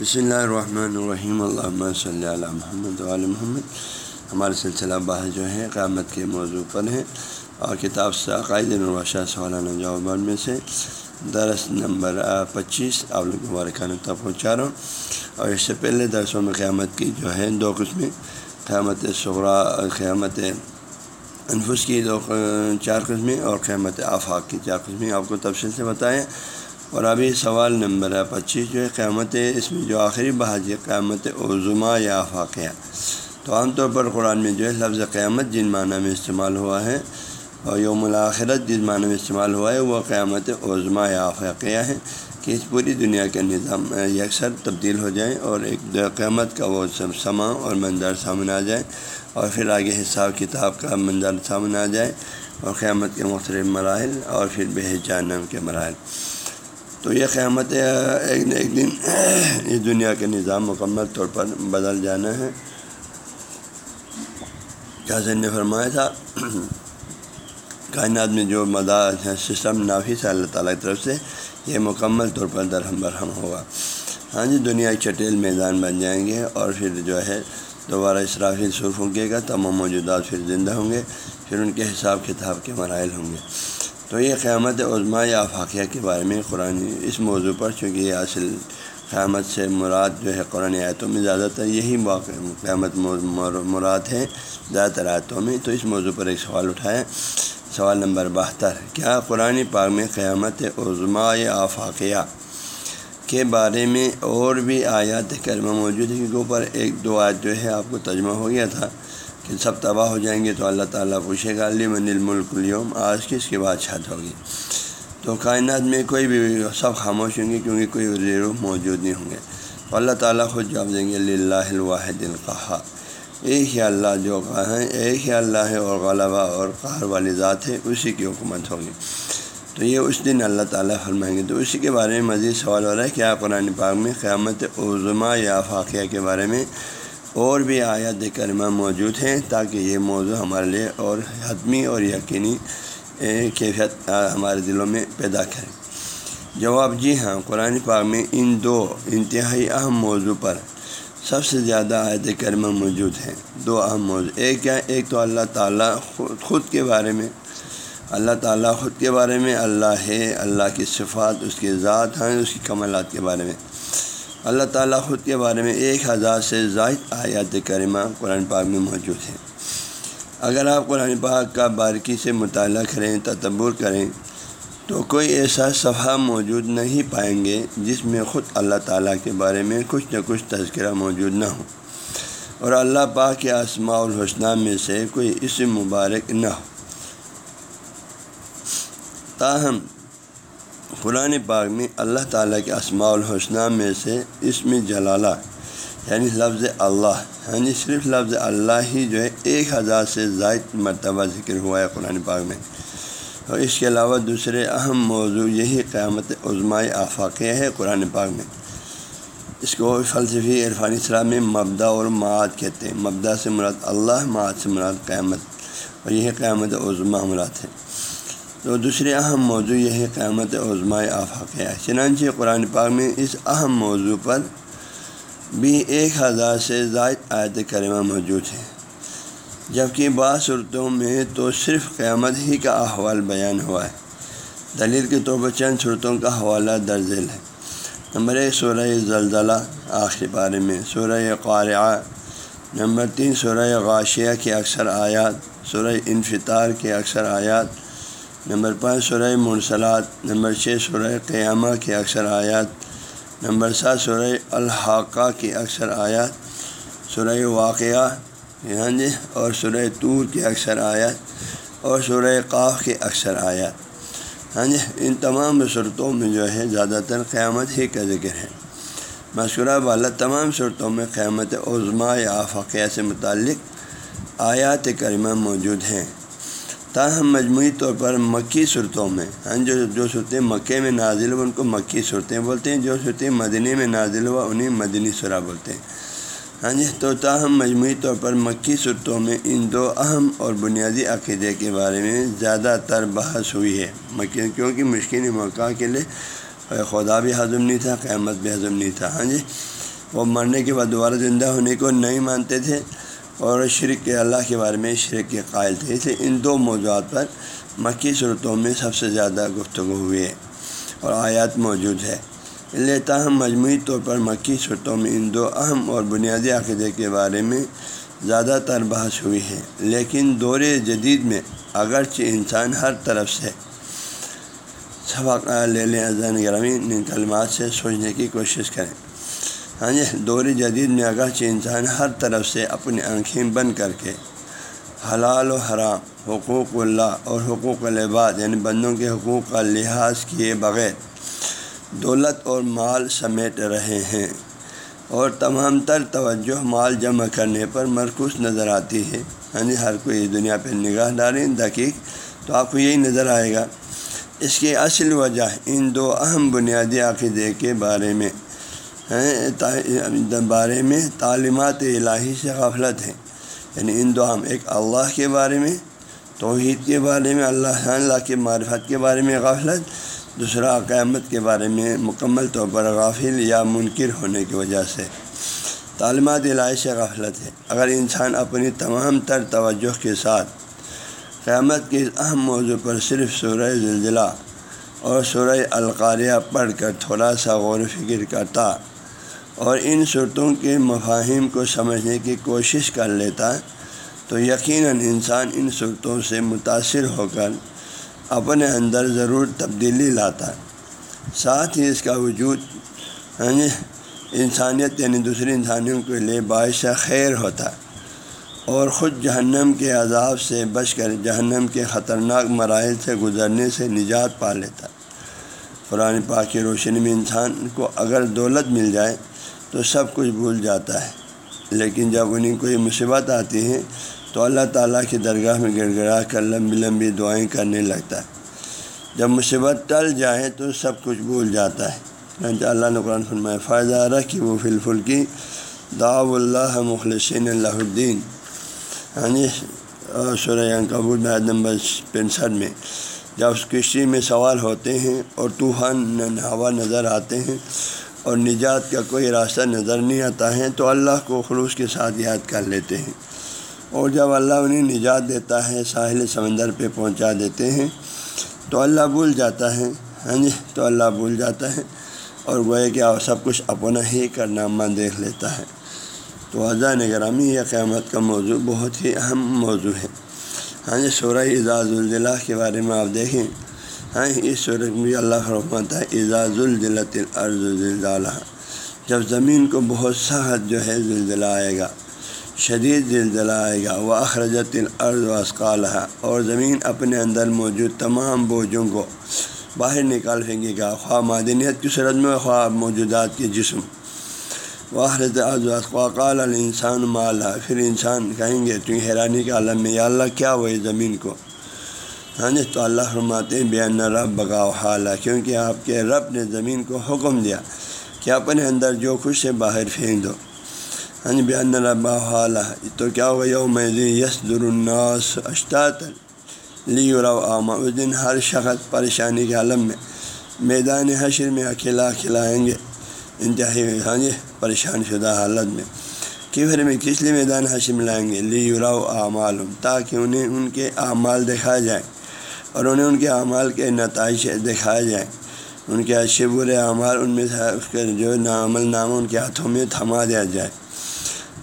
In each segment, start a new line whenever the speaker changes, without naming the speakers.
بسم اللہ الرحمن الرحیم۔ اللہ صلی اللہ محمد علیہ محمد۔ ہمارے سلسلہ بحث جو ہے، قیامت کے موضوع پر ہیں اور کتاب سے عقائد الوشا سوالانہ جواب میں سے۔ درس نمبر پچیس۔ آپ لوگ مبارکانہ تک پہنچا رہا ہوں۔ اور اس سے پہلے درسوں میں قیامت کی جو ہے، دو قسمیں۔ قیامت شغرا قیامت انفس کی دو، چار قسمیں اور قیامت آفاق کی چار قسمیں۔ آپ کو تفصیل سے بتائیں۔ اور ابھی سوال نمبر ہے، پچیس جو ہے، قیامت اس میں جو آخری بحث ہے، قیامت عظما یا آفاقیہ تو عام طور پر قرآن میں جو ہے، لفظ قیامت جن معنی میں استعمال ہوا ہے اور یوم الآخرت جس معنی میں استعمال ہوا ہے، وہ قیامت عظما یا آفاقیہ ہے کہ اس پوری دنیا کا نظام یکسر تبدیل ہو جائیں اور ایک قیامت کا وہ سما اور منظر سامنے آ جائے اور پھر آگے حساب کتاب کا منظر سامنے آ جائے اور قیامت کے مختلف مراحل اور پھر بے جانم کے مراحل۔ تو یہ قیامت ایک نہ ایک دن اس دنیا کے نظام مکمل طور پر بدل جانا ہے۔ جیسے نے فرمایا تھا، کائنات میں جو مدا سسٹم نافذ ہے اللہ تعالیٰ کی طرف سے، یہ مکمل طور پر درہم برہم ہوگا۔ ہاں جی دنیا چٹیل میدان بن جائیں گے اور پھر جو ہے دوبارہ اسرافیل سرخ ہوں گا، تمام موجودات پھر زندہ ہوں گے، پھر ان کے حساب کتاب کے مراحل ہوں گے۔ تو یہ قیامت عظما یا فاقیہ کے بارے میں قرآن اس موضوع پر، چونکہ یہ اصل قیامت سے مراد جو ہے قرآن آیتوں میں زیادہ تر یہی واقع قیامت مراد ہے زیادہ تر آیتوں میں۔ تو اس موضوع پر ایک سوال اٹھایا سوال نمبر بہتر، کیا قرآن پاک میں قیامت عظما یا آفاقیہ کے بارے میں اور بھی آیات کرمہ موجود ہے کیونکہ اوپر ایک دو آیت جو ہے آپ کو ترجمہ ہو گیا تھا۔ کہ سب تباہ ہو جائیں گے تو اللہ تعالیٰ پوچھے گا علی من الملک اليوم، آج کس کے بعد چھت ہوگی؟ تو کائنات میں کوئی بھی سب خاموش ہوں گے کیونکہ کوئی روح موجود نہیں ہوں گے۔ تو اللہ تعالیٰ خود جواب دیں گے اللہ الواحد القحا ایک ہی اللہ جو کہا ہے ایک ہی اللہ ہے اور غلبہ اور قہر والی ذات ہے، اسی کی حکومت ہوگی۔ تو یہ اس دن اللہ تعالیٰ فرمائیں گے۔ تو اسی کے بارے میں مزید سوال ہو رہا ہے، کیا قرآن پاک میں قیامت عظما یا فاقیہ کے بارے میں اور بھی آیات کرمہ موجود ہیں تاکہ یہ موضوع ہمارے لیے اور حتمی اور یقینی کیفیت ہمارے دلوں میں پیدا کرے۔ جواب جی ہاں قرآن پاک میں ان دو انتہائی اہم موضوع پر سب سے زیادہ آیت کرمہ موجود ہیں۔ دو اہم موضوع، ایک کیا ایک تو اللہ تعالیٰ خود خود کے بارے میں۔ اللہ تعالیٰ خود کے بارے میں، اللہ ہے، اللہ کی صفات، اس کے ذات ہیں، اس کی کمالات کے بارے میں۔ اللہ تعالیٰ خود کے بارے میں ایک ہزار سے زائد آیات کریمہ قرآن پاک میں موجود ہے اگر آپ قرآن پاک کا باریکی سے مطالعہ کریں، تدبر کریں، تو کوئی ایسا صفحہ موجود نہیں پائیں گے جس میں خود اللہ تعالیٰ کے بارے میں کچھ نہ کچھ تذکرہ موجود نہ ہو۔ اور اللہ پاک کے اسماع الحسنہ میں سے کوئی اسم مبارک نہ ہو۔ تاہم قرآن پاک میں اللہ تعالیٰ کے اسماع الحسنہ میں سے اسم جلالہ یعنی لفظ اللہ یعنی صرف لفظ اللہ ہی جو ہے ایک ہزار سے زائد مرتبہ ذکر ہوا ہے قرآن پاک میں۔ اور اس کے علاوہ دوسرے اہم موضوع یہی قیامت عظمۂ آفاقیہ ہے قرآن پاک میں۔ اس کو فلسفی عرفانی اسلام میں مبدا اور معاد کہتے ہیں۔ مبدا سے مراد اللہ، معاد سے مراد قیامت، اور یہی قیامت عظمہ مراد ہے۔ تو دوسرے اہم موضوع یہ ہے قیامت عظمۂ آفاقیہ چنانچہ قرآن پاک میں اس اہم موضوع پر بھی ایک ہزار سے زائد آیت کریمہ موجود ہے جبکہ بعض صورتوں میں تو صرف قیامت ہی کا احوال بیان ہوا ہے۔ دلیل کے طور پر چند صورتوں کا حوالہ درج ہے۔ نمبر ایک، سورہ زلزلہ آخری بارے میں۔ سورہ قارعہ نمبر تین، سورہ غاشیہ کے اکثر آیات۔ سورہ انفطار کے اکثر آیات۔ نمبر پانچ سورہ مرسلات، نمبر چھ سورہ قیامہ کے اکثر آیات، نمبر سات سورہ الحاقہ کی اکثر آیات، سورہ واقعہ ہاں جی اور سورہ طور کے اکثر آیات، اور سورہ قاف کے اکثر آیات۔ ہاں جی ان تمام صورتوں میں جو ہے زیادہ تر قیامت ہی کا ذکر ہے۔ مشورہ والا تمام صورتوں میں قیامت عظما یا آفقیہ سے متعلق آیات کریمہ موجود ہیں۔ تاہم مجموعی طور پر مکی صورتوں میں ہاں جو جو صورتیں مکے میں نازل ہوا ان کو مکی صورتیں بولتے ہیں، جو صورتیں مدنی میں نازل ہوا، انہیں مدنی سرا بولتے ہیں۔ ہاں جی تو تاہم مجموعی طور پر مکی صورتوں میں ان دو اہم اور بنیادی عقیدے کے بارے میں زیادہ تر بحث ہوئی ہے۔ مکی، کیونکہ مشکل موقع کے لیے خدا بھی ہضم نہیں تھا، قیامت بھی ہضم نہیں تھا۔ ہاں جی وہ مرنے کے بعد دوبارہ زندہ ہونے کو نہیں مانتے تھے۔ اور شرک کے اللہ کے بارے میں شرک کے قائل تھے۔ اسے ان دو موضوعات پر مکی صورتوں میں سب سے زیادہ گفتگو ہوئی ہے اور آیات موجود ہے اللہ تاہم مجموعی طور پر مکی صورتوں میں ان دو اہم اور بنیادی عقیدے کے بارے میں زیادہ تر بحث ہوئی ہے۔ لیکن دور جدید میں اگرچہ انسان ہر طرف سے سبق لے لیں۔ ازان گرامین ان کلمات سے سوچنے کی کوشش کریں۔ ہاں جی دور جدید میں اگرچہ انسان ہر طرف سے اپنی آنکھیں بند کر کے حلال و حرام، حقوق اللہ اور حقوق العباد یعنی بندوں کے حقوق کا لحاظ کیے بغیر دولت اور مال سمیٹ رہے ہیں اور تمام تر توجہ مال جمع کرنے پر مرکوز نظر آتی ہے۔ ہاں جی ہر کوئی دنیا پہ نگاہ ڈالیں دقیق تو آپ کو یہی نظر آئے گا۔ اس کی اصل وجہ ان دو اہم بنیادی عقیدے کے بارے میں یعنی بارے میں تعلیمات الہی سے غفلت ہے یعنی ان دو ہم، ایک اللہ کے بارے میں، توحید کے بارے میں، اللہ اللہ کے معرفت کے بارے میں غفلت، دوسرا قیامت کے بارے میں مکمل طور پر غافل یا منکر ہونے کی وجہ سے۔ تعلیمات الہی سے غفلت ہے اگر انسان اپنی تمام تر توجہ کے ساتھ قیامت کے اہم موضوع پر صرف سورہ زلزلہ اور سورہ القاریہ پڑھ کر تھوڑا سا غور و فکر کرتا اور ان صورتوں کے مفاہیم کو سمجھنے کی کوشش کر لیتا تو یقیناً انسان ان صورتوں سے متاثر ہو کر اپنے اندر ضرور تبدیلی لاتا۔ ساتھ ہی اس کا وجود یعنی انسانیت یعنی دوسری انسانیوں کے لیے باعث خیر ہوتا اور خود جہنم کے عذاب سے بچ کر جہنم کے خطرناک مراحل سے گزرنے سے نجات پا لیتا۔ قرآن پاک کی روشنی میں انسان کو اگر دولت مل جائے تو سب کچھ بھول جاتا ہے۔ لیکن جب انہیں کوئی مصیبت آتی ہے، تو اللہ تعالیٰ کی درگاہ میں گڑ گڑا کر لمبی لمبی دعائیں کرنے لگتا ہے۔ جب مصیبت ٹل جائے تو سب کچھ بھول جاتا ہے۔ اللہ نے قرآن فرمائے فائدہ رکھی وہ فلفل کی داو اللہ مخلصین اللہ الدین ہاں جی یعنی، سورہ کبول نمبر پینسٹھ میں، جب اس کشتی میں سوال ہوتے ہیں اور طوفان ہوا نظر آتے ہیں اور نجات کا کوئی راستہ نظر نہیں آتا ہے، تو اللہ کو خلوص کے ساتھ یاد کر لیتے ہیں۔ اور جب اللہ انہیں نجات دیتا ہے، ساحل سمندر پہ پہنچا دیتے ہیں، تو اللہ بھول جاتا ہے۔ ہاں جی تو اللہ بھول جاتا ہے اور وہ کہ سب کچھ اپنا ہی کرنامہ دیکھ لیتا ہے۔ تو اذان نگرامی یہ قیامت کا موضوع بہت ہی اہم موضوع ہے۔ ہاں جی سورہ اعزاز الضلع کے بارے میں آپ دیکھیں۔ ہاں اس صورت میں اللہ رحمت ہے اعزاز الدلت العرض زلزالہ۔ جب زمین کو بہت سخت جو ہے زلزلہ آئے گا، شدید زلزلہ آئے گا وہ اخرجت العرض و اور زمین اپنے اندر موجود تمام بوجھوں کو باہر نکال پھینکے گا۔ خواہ معدنیت کی صورت میں، خواہ موجودات کے جسم۔ واحرت وقال الانسان مالا پھر انسان کہیں گے، تو حیرانی کے عالم میں، یا اللہ، کیا وہ زمین کو؟ ہاں جی تو اللہ فرماتے بیان رب بگاؤ حالہ کیونکہ آپ کے رب نے زمین کو حکم دیا کہ اپنے اندر جو خوش ہے باہر پھینک دو۔ ہاں جی بیان رب حالہ تو کیا ہوا یوم یس درناس اشتاط لی عامہ اس دن ہر شخص پریشانی کے عالم میں، میدان حشر میں اکیلا کھلائیں گے۔ انتہائی ہاں جی پریشان شدہ حالت میں۔ کہ پھر میں کس لیے میدان حشر میں لائیں گے؟ لی یوراؤ اعمال تاکہ انہیں، ان کے اعمال دکھائے جائیں۔ اور انہیں ان کے اعمال کے نتائج دکھائے جائیں۔ ان کے اچھے برے اعمال ان میں سے اس کے جو عمل نامہ ان کے ہاتھوں میں تھما دیا جائے۔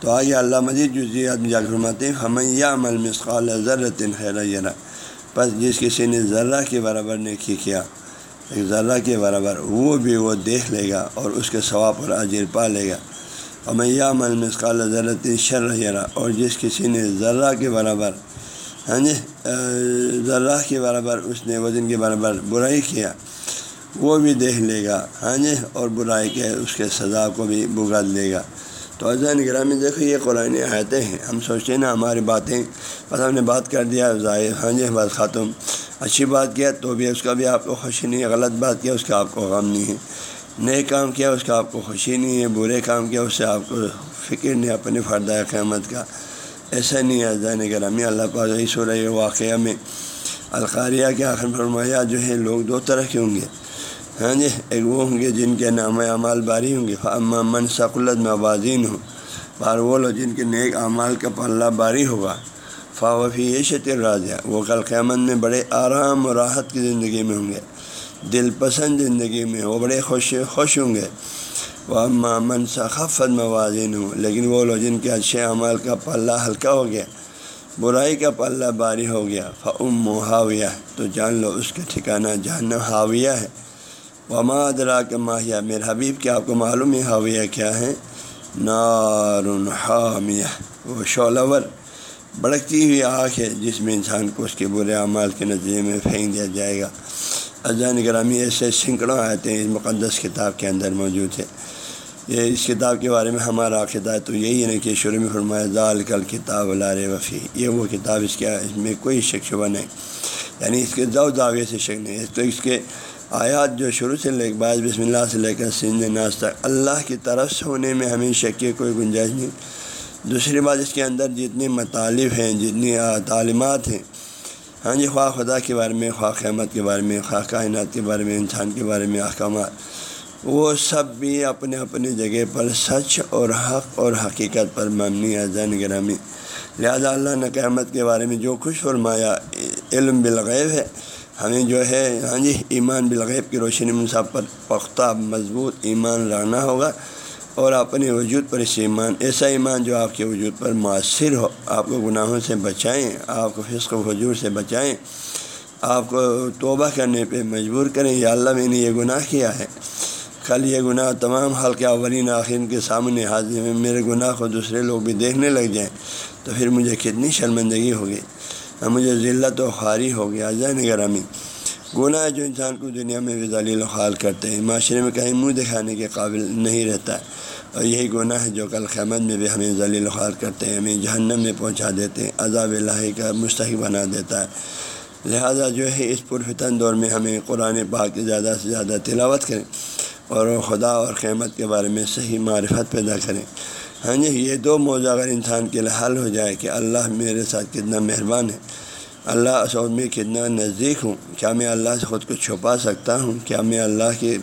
تو آگے اللہ مزید جزیات جا فرماتے ہیں ہمیں یہ عمل مسقال ذرت خیر ذرا بس جس کسی نے ذرہ کے برابر نے کیا، ایک ذرہ کے برابر وہ بھی وہ دیکھ لے گا اور اس کے ثواب پر عجیر پا لے گا۔ اور میں یہ عمل مسقال ذرت شر ذرا اور جس کسی نے ذرہ کے برابر ہاں جی ذرہ کے برابر، اس نے وزن کے برابر برائی کیا، وہ بھی دیکھ لے گا ہاں جی اور برائی کے، اس کے سزا کو بھی بگڑ لے گا۔ تو عزین گرامی دیکھو، یہ قرآن آیتیں ہیں۔ ہم سوچتے ہیں نا، ہماری باتیں، بس ہم نے بات کر دیا، ظاہر ہاں جی بات ختم۔ اچھی بات کیا، تو بھی اس کا بھی آپ کو خوشی نہیں ہے۔ غلط بات کیا، اس کا آپ کو غم نہیں ہے۔ نئے کام کیا، اس کا آپ کو خوشی نہیں ہے۔ برے کام کیا، اس سے آپ کو فکر نہیں اپنے فردۂ قیامت کا۔ ایسا نہیں ہے زین گرامی اللہ پاک سورہ واقعہ میں القاریہ کے آخر فرمایا جو ہے لوگ دو طرح کے ہوں گے ہاں جی ایک وہ ہوں گے جن کے نام اعمال باری ہوں گے من ثقلت موازین ہوں بار وہ لوگ جن کے نیک اعمال کا پلہ باری ہوگا فاوفی یہ شطر راضیہ وہ کل قیامت میں بڑے آرام و راحت کی زندگی میں ہوں گے دل پسند زندگی میں وہ بڑے خوش خوش ہوں گے وہ من ثقافت موازن ہوں لیکن وہ لوگ جن کے اچھے اعمال کا پلہ ہلکا ہو گیا، برائی کا پلہ باری ہو گیا فعم و حاویہ، تو جان لو اس کا ٹھکانہ جہنم حاویہ ہے۔ وما ادرا کے ماہیہ میرے حبیب کیا آپ کو معلوم ہے حاویہ کیا ہے؟ نار حامیہ، وہ شولور بڑکتی ہوئی آنکھ ہے، جس میں انسان کو اس کے برے اعمال کے نتیجے میں پھینک دیا جائے گا۔ اذان گرامی ایسے سینکڑوں آتے ہیں اس مقدس کتاب کے اندر موجود ہے یہ اس کتاب کے بارے میں ہمارا عقیدہ تو یہی ہے کہ شروع میں فرمایا ذال کل کتاب لار وفی یہ وہ کتاب اس کے اس میں کوئی شک شبہ نہیں۔ یعنی اس کے دو دعوے سے شک نہیں۔ تو اس کے آیات جو شروع سے لے بعض بسم اللہ سے لے کر سندھ ناز تک، اللہ کی طرف سے ہونے میں ہمیں شک کی کوئی گنجائش نہیں۔ دوسری بات، اس کے اندر جتنی مطالب ہیں جتنی تعلیمات ہیں ہاں جی خواہ خدا کے بارے میں، خواہ قیمت کے بارے میں، خواہ کائنات کے بارے میں، انسان کے بارے میں، احکامات، وہ سب بھی اپنے اپنی جگہ پر سچ اور حق اور حقیقت پر مبنی زین گرامی۔ لہٰذا اللہ نے قیامت کے بارے میں جو خوش فرمایا، علم بالغیب ہے۔ ہمیں جو ہے ہاں جی ایمان بالغیب کی روشنی منصب پر پختہ، مضبوط ایمان لانا ہوگا۔ اور اپنے وجود پر اس ایمان، ایسا ایمان جو آپ کے وجود پر مؤثر ہو، آپ کو گناہوں سے بچائیں، آپ کو فسق و حجور سے بچائیں، آپ کو توبہ کرنے پہ مجبور کریں، یا اللہ میں نے یہ گناہ کیا ہے، کل یہ گناہ تمام حلقہ اولین آخر کے سامنے حاضر میں میرے گناہ کو دوسرے لوگ بھی دیکھنے لگ جائیں، تو پھر مجھے کتنی شرمندگی ہوگی مجھے ذلت و خواری ہو گیا جائے گرامی گناہ جو انسان کو دنیا میں بھی ذلیل و خال کرتے ہیں، معاشرے میں کہیں منہ دکھانے کے قابل نہیں رہتا۔ ہے اور یہی گناہ ہے جو کل قیامت میں بھی ہمیں ذلیل و خال کرتے ہیں، ہمیں جہنم میں پہنچا دیتے ہیں، عذاب الہی کا مستحق بنا دیتا ہے۔ لہذا جو ہے، اس پرفتن دور میں ہمیں قرآن پاک کی زیادہ سے زیادہ تلاوت کریں اور خدا اور قیمت کے بارے میں صحیح معرفت پیدا کریں۔ ہاں جی یہ دو موضوع اگر انسان کے لیے حل ہو جائے کہ اللہ میرے ساتھ کتنا مہربان ہے اللہ سعود میں کتنا نزدیک ہوں؟ کیا میں اللہ سے خود کو چھپا سکتا ہوں؟ کیا میں اللہ کے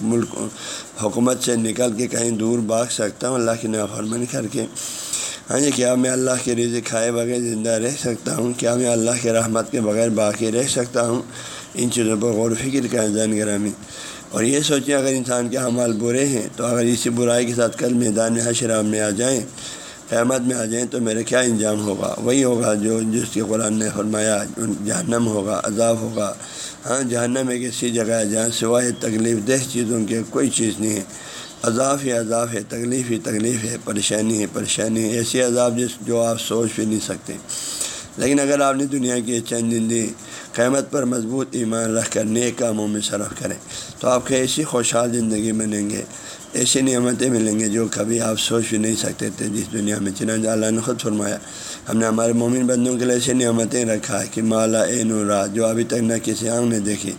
ملک، حکومت سے نکل کے کہیں دور بھاگ سکتا ہوں؟ اللہ کی نافرمانی کر کے۔ ہاں جی کیا میں اللہ کے رزق کھائے بغیر زندہ رہ سکتا ہوں؟ کیا میں اللہ کے رحمت کے بغیر باقی رہ سکتا ہوں؟ ان چیزوں پر غور و فکر کا زین گرامی۔ اور یہ سوچیں، اگر انسان کے اعمال برے ہیں، تو اگر اسی برائی کے ساتھ کل میدان میں میں آ جائیں قیامت میں آ جائیں تو میرے کیا انجام ہوگا؟ وہی ہوگا جو جس کے قرآن نے فرمایا جہنم ہوگا، عذاب ہوگا۔ ہاں جہنم ایک ایسی جگہ ہے جہاں سوائے تکلیف دہ چیزوں کے کوئی چیز نہیں ہے۔ عذاب ہی عذاب ہے، تکلیف ہی تکلیف ہے، پریشانی ہے پریشانی ہے۔ ایسی عذاب جس جو آپ سوچ بھی نہیں سکتے۔ لیکن اگر آپ نے دنیا کی چند زندگی قیمت پر مضبوط ایمان رکھ کر، نیک کاموں میں صرف کریں، تو آپ کو ایسی خوشحال زندگی ملیں گے۔ ایسی نعمتیں ملیں گے جو کبھی آپ سوچ بھی نہیں سکتے تھے جس دنیا میں، چنانچہ اللہ نے خود فرمایا، ہم نے ہمارے مومن بندوں کے لیے ایسی نعمتیں رکھا ہے کہ مالا اے نورا جو ابھی تک نہ کسی آنکھ نے دیکھی،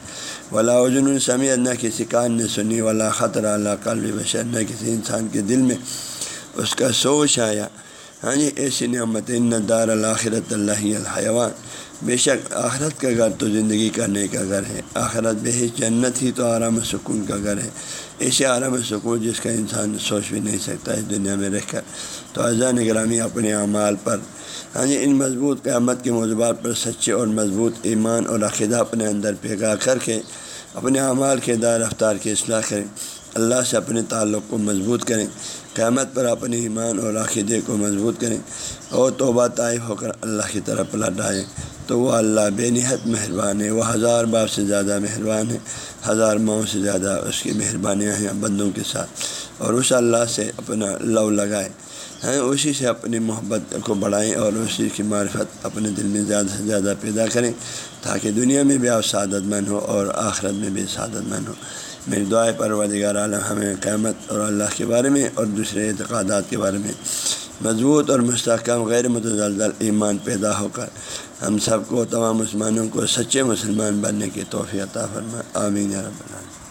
ولا وجن سمیت نہ کسی کان نے سنی، ولا خطرہ اللہ قلب بشر، نہ کسی انسان کے دل میں اس کا سوچ آیا۔ ہاں جی ایسی نعمتیں نہ دار الآخرت اللہ الحیوان۔ بے شک آخرت کا گھر تو زندگی کرنے کا گھر ہے۔ آخرت بے جنت ہی تو آرام و سکون کا گھر ہے۔ ایسے آرام سکون جس کا انسان سوچ بھی نہیں سکتا اس دنیا میں رہ کر۔ تو اذان گرامی اپنے اعمال پر۔ ہاں جی ان مضبوط قیامت کے موضوعات پر سچے اور مضبوط ایمان اور عقیدہ اپنے اندر پیگا کر کے اپنے اعمال کے دار رفتار کی اصلاح کریں۔ اللہ سے اپنے تعلق کو مضبوط کریں۔ قیامت پر اپنے ایمان اور عقیدے کو مضبوط کریں اور توبہ طائف ہو کر اللہ کی طرف پلٹ آئیں۔ تو وہ اللہ بے نہایت مہربان ہے، وہ ہزار باپ سے زیادہ مہربان ہے، ہزار ماؤں سے زیادہ اس کی مہربانیاں ہیں بندوں کے ساتھ۔ اور اس اللہ سے اپنا لو لگائیں ہیں اسی سے اپنی محبت کو بڑھائیں اور اسی کی معرفت اپنے دل میں زیادہ سے زیادہ پیدا کریں تاکہ دنیا میں بھی آپ سعادت مند ہو اور آخرت میں بھی سعادت مند ہو میری دعائیں پروردگار عالم ہمیں قیامت اور اللہ کے بارے میں اور دوسرے اعتقادات کے بارے میں مضبوط اور مستحکم غیر متزلزل ایمان پیدا ہو کر ہم سب کو تمام مسلمانوں کو سچے مسلمان بننے کی توفیع عطا فرما آمین رب العالمین۔